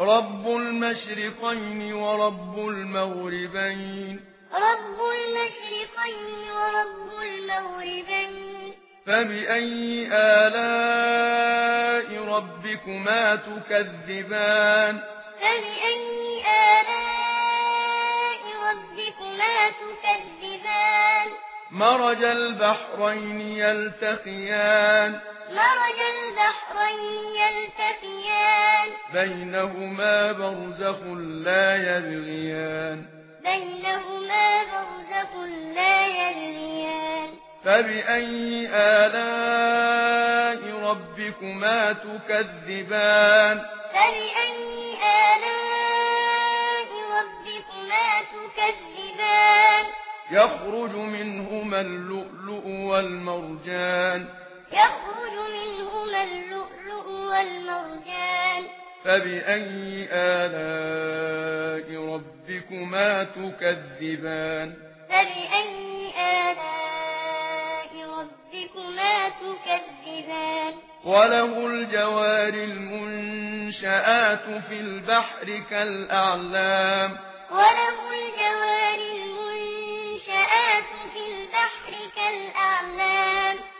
رب المشرقين ورب المغربين. رب المشرقين ورب المغربين. فبأي آلاء ربكما تكذبان؟ فبأي آلاء ربكما تكذبان؟ مرج البحرين يلتقيان. مرج البحرين يلتقيان. بينهما برزخ لا يبغيان. بينهما برزخ لا يبغيان. فبأي آلاء ربكما تكذبان؟ فبأي آلاء ربكما تكذبان؟ يخرج منهما اللؤلؤ والمرجان. يخرج منهما اللؤلؤ والمرجان. فبأي آلاء ربكما تكذبان؟ فبأي آلاء ربكما تكذبان؟ وله الجوار المنشآت في البحر كالأعلام. وله الجوار المنشآت في البحر كالأعلام.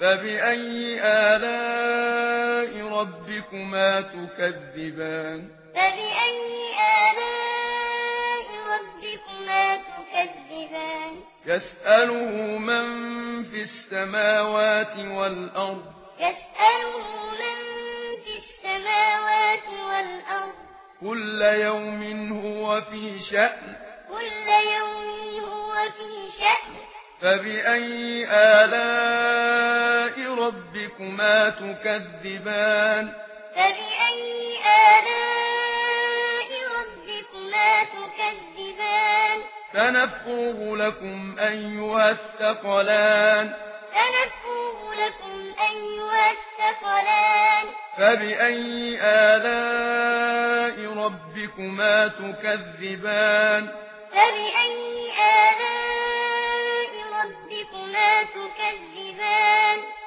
فبأي آلاء ربكما تكذبان فبأي آلاء ربكما تكذبان يسأله من في السماوات والأرض يسأله من في السماوات والأرض كل يوم هو في شأن كل يوم هو في شأن فبأي آلاء ربكما تكذبان فبأي آلاء ربكما تكذبان فنفوه لكم أيها الثقلان فنفوه لكم أيها الثقلان فبأي آلاء ربكما تكذبان فبأي آلاء ربكما تكذبان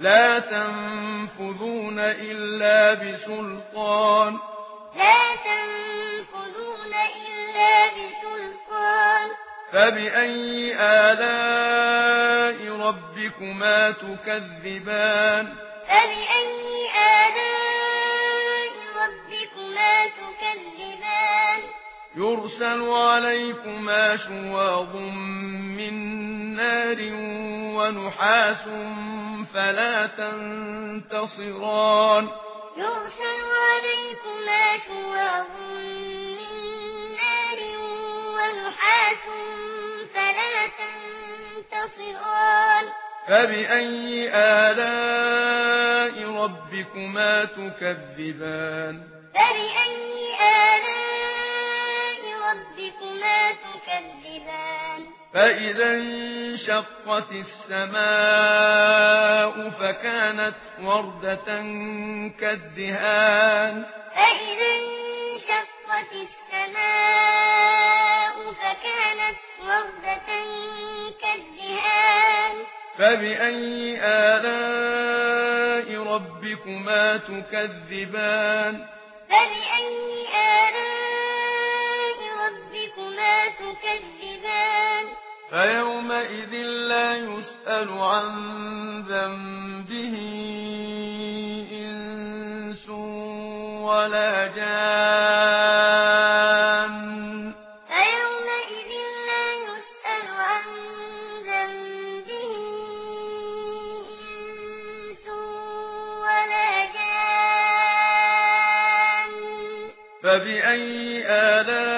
لا تنفذون إلا بسلطان. لا تنفذون إلا بسلطان. فبأي آلاء ربكما تكذبان؟ فبأي آلاء ربكما تكذبان؟ يرسل عليكما شواظ من نار ونحاس فلا تنتصران. يرسل عليكما شواغ من نار ونحاس فلا تنتصران. فبأي آلاء ربكما تكذبان؟ فبأي آلاء ربكما تكذبان؟ فإذا انشقت السماء فكانت وردة كالدهان. فإذا انشقت السماء فكانت وردة كالدهان. فبأي آلاء ربكما تكذبان فبأي آلاء ربكما تكذبان؟ يومئذ لا يسأل عن ذنبه إنس ولا جان فيومئذ لا يسأل عن ذنبه إنس ولا جان فبأي آلام